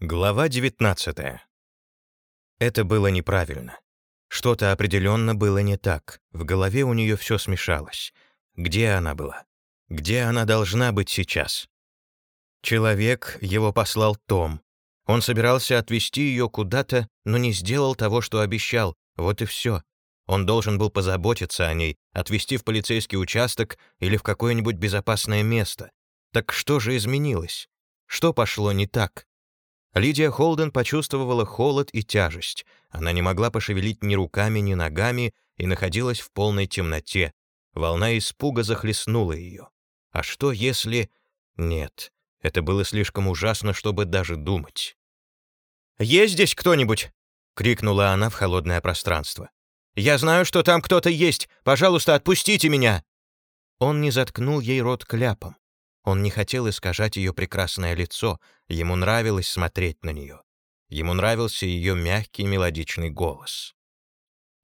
Глава 19. Это было неправильно. Что-то определенно было не так. В голове у нее все смешалось. Где она была? Где она должна быть сейчас? Человек, его послал Том. Он собирался отвезти ее куда-то, но не сделал того, что обещал. Вот и все. Он должен был позаботиться о ней, отвезти в полицейский участок или в какое-нибудь безопасное место. Так что же изменилось? Что пошло не так? Лидия Холден почувствовала холод и тяжесть. Она не могла пошевелить ни руками, ни ногами и находилась в полной темноте. Волна испуга захлестнула ее. А что если... Нет, это было слишком ужасно, чтобы даже думать. «Есть здесь кто-нибудь?» — крикнула она в холодное пространство. «Я знаю, что там кто-то есть. Пожалуйста, отпустите меня!» Он не заткнул ей рот кляпом. Он не хотел искажать ее прекрасное лицо, ему нравилось смотреть на нее. Ему нравился ее мягкий мелодичный голос.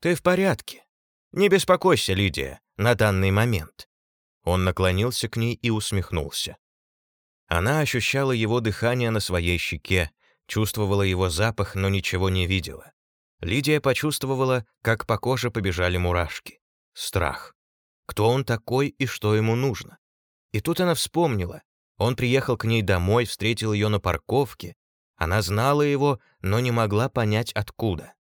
«Ты в порядке? Не беспокойся, Лидия, на данный момент». Он наклонился к ней и усмехнулся. Она ощущала его дыхание на своей щеке, чувствовала его запах, но ничего не видела. Лидия почувствовала, как по коже побежали мурашки. Страх. Кто он такой и что ему нужно? И тут она вспомнила. Он приехал к ней домой, встретил ее на парковке. Она знала его, но не могла понять, откуда.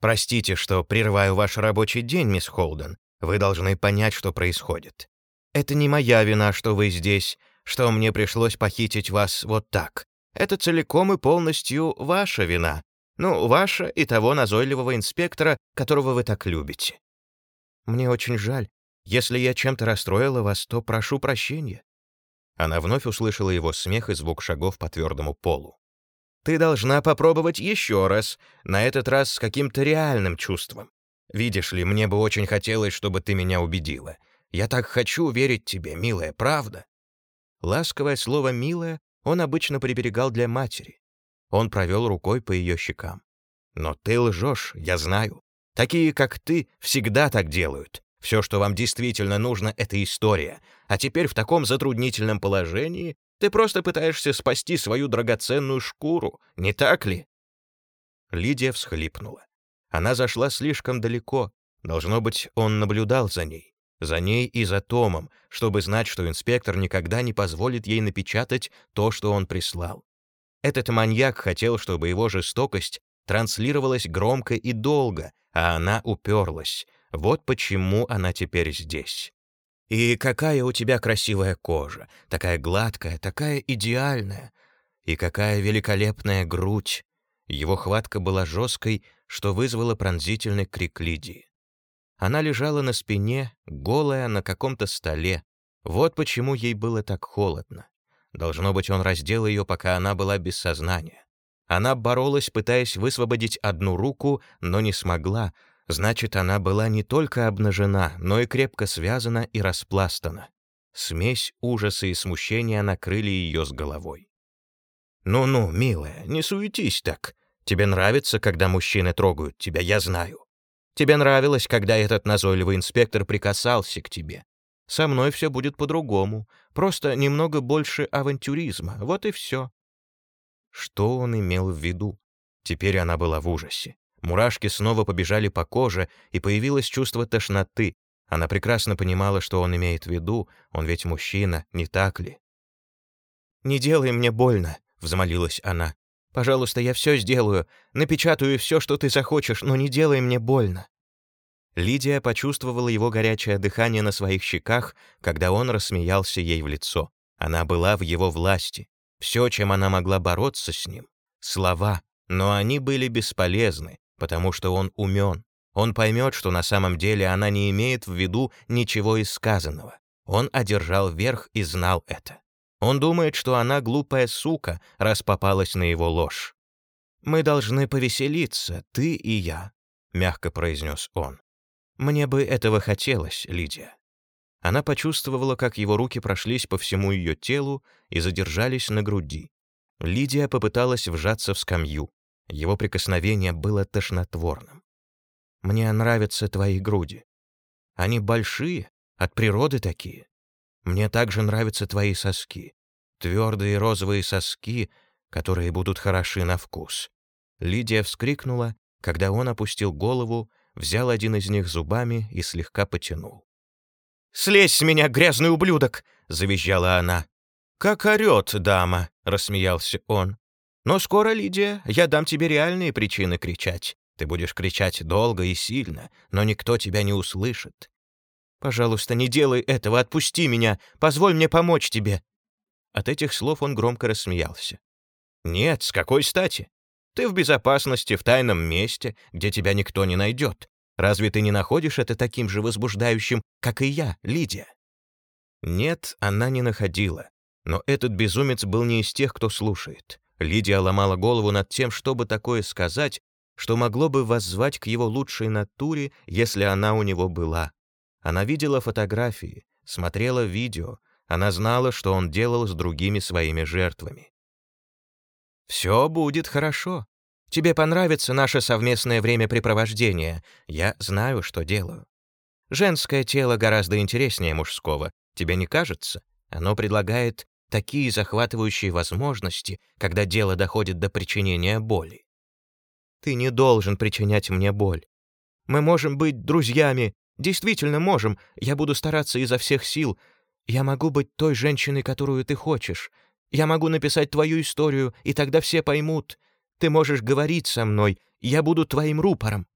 «Простите, что прерываю ваш рабочий день, мисс Холден. Вы должны понять, что происходит. Это не моя вина, что вы здесь, что мне пришлось похитить вас вот так. Это целиком и полностью ваша вина. Ну, ваша и того назойливого инспектора, которого вы так любите. Мне очень жаль, если я чем-то расстроила вас, то прошу прощения». Она вновь услышала его смех и звук шагов по твердому полу. «Ты должна попробовать еще раз, на этот раз с каким-то реальным чувством. Видишь ли, мне бы очень хотелось, чтобы ты меня убедила. Я так хочу верить тебе, милая, правда?» Ласковое слово «милая» он обычно приберегал для матери. Он провел рукой по ее щекам. «Но ты лжешь, я знаю. Такие, как ты, всегда так делают. Все, что вам действительно нужно, — это история. А теперь в таком затруднительном положении ты просто пытаешься спасти свою драгоценную шкуру, не так ли?» Лидия всхлипнула. Она зашла слишком далеко. Должно быть, он наблюдал за ней. За ней и за Томом, чтобы знать, что инспектор никогда не позволит ей напечатать то, что он прислал. Этот маньяк хотел, чтобы его жестокость транслировалась громко и долго, а она уперлась, вот почему она теперь здесь. И какая у тебя красивая кожа, такая гладкая, такая идеальная. И какая великолепная грудь. Его хватка была жесткой, что вызвало пронзительный крик Лидии. Она лежала на спине, голая на каком-то столе. Вот почему ей было так холодно. Должно быть, он раздел ее, пока она была без сознания. Она боролась, пытаясь высвободить одну руку, но не смогла, Значит, она была не только обнажена, но и крепко связана и распластана. Смесь ужаса и смущения накрыли ее с головой. «Ну-ну, милая, не суетись так. Тебе нравится, когда мужчины трогают тебя, я знаю. Тебе нравилось, когда этот назойливый инспектор прикасался к тебе. Со мной все будет по-другому, просто немного больше авантюризма, вот и все». Что он имел в виду? Теперь она была в ужасе. Мурашки снова побежали по коже, и появилось чувство тошноты. Она прекрасно понимала, что он имеет в виду, он ведь мужчина, не так ли? «Не делай мне больно», — взмолилась она. «Пожалуйста, я все сделаю, напечатаю все, что ты захочешь, но не делай мне больно». Лидия почувствовала его горячее дыхание на своих щеках, когда он рассмеялся ей в лицо. Она была в его власти. Все, чем она могла бороться с ним — слова, но они были бесполезны, потому что он умен. Он поймет, что на самом деле она не имеет в виду ничего из сказанного. Он одержал верх и знал это. Он думает, что она глупая сука, раз попалась на его ложь. «Мы должны повеселиться, ты и я», — мягко произнес он. «Мне бы этого хотелось, Лидия». Она почувствовала, как его руки прошлись по всему ее телу и задержались на груди. Лидия попыталась вжаться в скамью. Его прикосновение было тошнотворным. «Мне нравятся твои груди. Они большие, от природы такие. Мне также нравятся твои соски. Твердые розовые соски, которые будут хороши на вкус. Лидия вскрикнула, когда он опустил голову, взял один из них зубами и слегка потянул. «Слезь с меня, грязный ублюдок!» — завизжала она. «Как орёт дама!» — рассмеялся он. «Но скоро, Лидия, я дам тебе реальные причины кричать. Ты будешь кричать долго и сильно, но никто тебя не услышит. Пожалуйста, не делай этого, отпусти меня, позволь мне помочь тебе». От этих слов он громко рассмеялся. «Нет, с какой стати? Ты в безопасности, в тайном месте, где тебя никто не найдет. Разве ты не находишь это таким же возбуждающим, как и я, Лидия?» Нет, она не находила. Но этот безумец был не из тех, кто слушает. Лидия ломала голову над тем, чтобы такое сказать, что могло бы воззвать к его лучшей натуре, если она у него была. Она видела фотографии, смотрела видео, она знала, что он делал с другими своими жертвами. «Все будет хорошо. Тебе понравится наше совместное времяпрепровождение. Я знаю, что делаю. Женское тело гораздо интереснее мужского, тебе не кажется? Оно предлагает такие захватывающие возможности, когда дело доходит до причинения боли. Ты не должен причинять мне боль. Мы можем быть друзьями, действительно можем. Я буду стараться изо всех сил. Я могу быть той женщиной, которую ты хочешь. Я могу написать твою историю, и тогда все поймут. Ты можешь говорить со мной, я буду твоим рупором».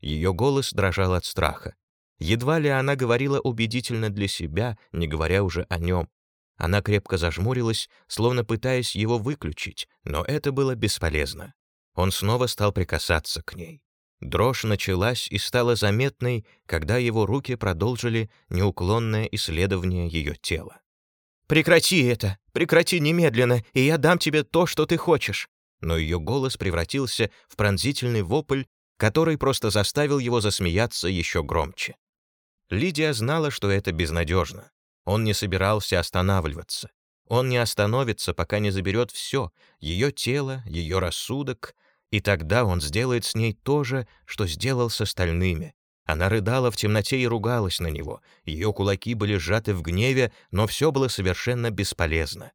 Ее голос дрожал от страха. Едва ли она говорила убедительно для себя, не говоря уже о нем. Она крепко зажмурилась, словно пытаясь его выключить, но это было бесполезно. Он снова стал прикасаться к ней. Дрожь началась и стала заметной, когда его руки продолжили неуклонное исследование ее тела. «Прекрати это! Прекрати немедленно, и я дам тебе то, что ты хочешь!» Но ее голос превратился в пронзительный вопль, который просто заставил его засмеяться еще громче. Лидия знала, что это безнадежно. Он не собирался останавливаться. Он не остановится, пока не заберет все — ее тело, ее рассудок, и тогда он сделает с ней то же, что сделал с остальными. Она рыдала в темноте и ругалась на него. Ее кулаки были сжаты в гневе, но все было совершенно бесполезно.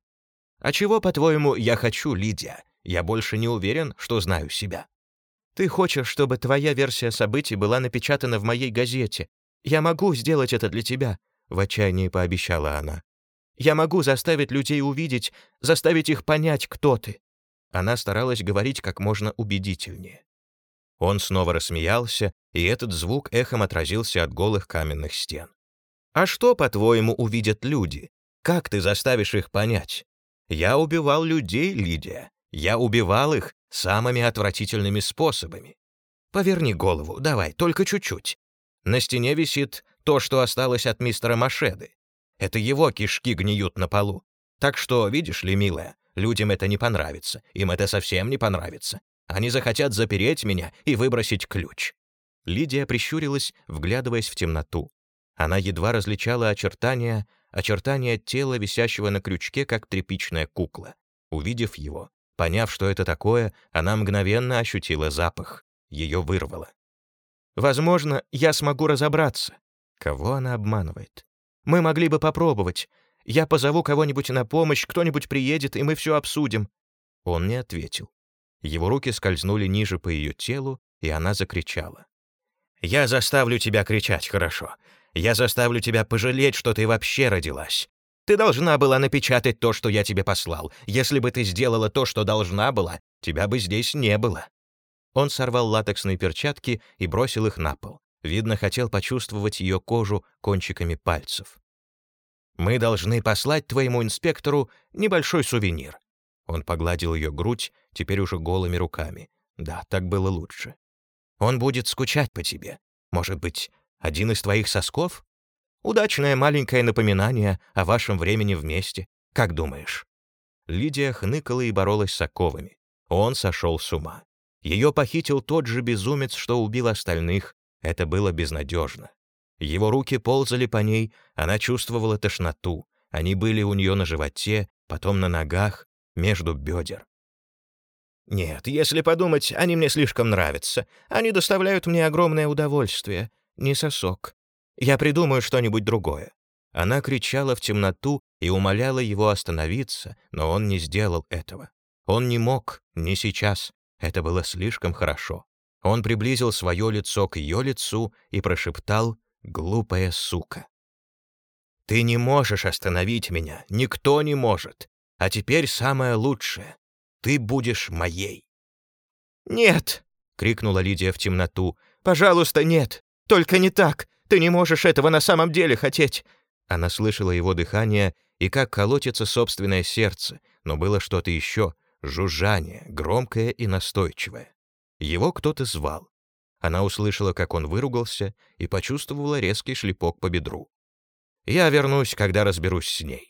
«А чего, по-твоему, я хочу, Лидия? Я больше не уверен, что знаю себя». «Ты хочешь, чтобы твоя версия событий была напечатана в моей газете. Я могу сделать это для тебя», — в отчаянии пообещала она. «Я могу заставить людей увидеть, заставить их понять, кто ты». Она старалась говорить как можно убедительнее. Он снова рассмеялся, и этот звук эхом отразился от голых каменных стен. «А что, по-твоему, увидят люди? Как ты заставишь их понять? Я убивал людей, Лидия. Я убивал их самыми отвратительными способами. Поверни голову, давай, только чуть-чуть. На стене висит то, что осталось от мистера Машеды. Это его кишки гниют на полу. Так что, видишь ли, милая, людям это не понравится, им это совсем не понравится. Они захотят запереть меня и выбросить ключ». Лидия прищурилась, вглядываясь в темноту. Она едва различала очертания, очертания тела, висящего на крючке, как тряпичная кукла. Увидев его, поняв, что это такое, она мгновенно ощутила запах. Ее вырвало. «Возможно, я смогу разобраться». Кого она обманывает? «Мы могли бы попробовать. Я позову кого-нибудь на помощь, кто-нибудь приедет, и мы все обсудим». Он не ответил. Его руки скользнули ниже по ее телу, и она закричала. «Я заставлю тебя кричать, хорошо. Я заставлю тебя пожалеть, что ты вообще родилась. Ты должна была напечатать то, что я тебе послал. Если бы ты сделала то, что должна была, тебя бы здесь не было». Он сорвал латексные перчатки и бросил их на пол. Видно, хотел почувствовать ее кожу кончиками пальцев. «Мы должны послать твоему инспектору небольшой сувенир. Он погладил ее грудь, теперь уже голыми руками. Да, так было лучше. Он будет скучать по тебе. Может быть, один из твоих сосков? Удачное маленькое напоминание о вашем времени вместе. Как думаешь?» Лидия хныкала и боролась с оковами. Он сошел с ума. Ее похитил тот же безумец, что убил остальных. Это было безнадежно. Его руки ползали по ней, она чувствовала тошноту. Они были у нее на животе, потом на ногах, между бедер. Нет, если подумать, они мне слишком нравятся. Они доставляют мне огромное удовольствие. Не сосок. Я придумаю что-нибудь другое. Она кричала в темноту и умоляла его остановиться, но он не сделал этого. Он не мог, не сейчас. Это было слишком хорошо. Он приблизил свое лицо к ее лицу и прошептал «глупая сука». «Ты не можешь остановить меня, никто не может. А теперь самое лучшее. Ты будешь моей». «Нет!» — крикнула Лидия в темноту. «Пожалуйста, нет! Только не так! Ты не можешь этого на самом деле хотеть!» Она слышала его дыхание и как колотится собственное сердце, но было что-то еще, жужжание, громкое и настойчивое. Его кто-то звал. Она услышала, как он выругался, и почувствовала резкий шлепок по бедру. «Я вернусь, когда разберусь с ней».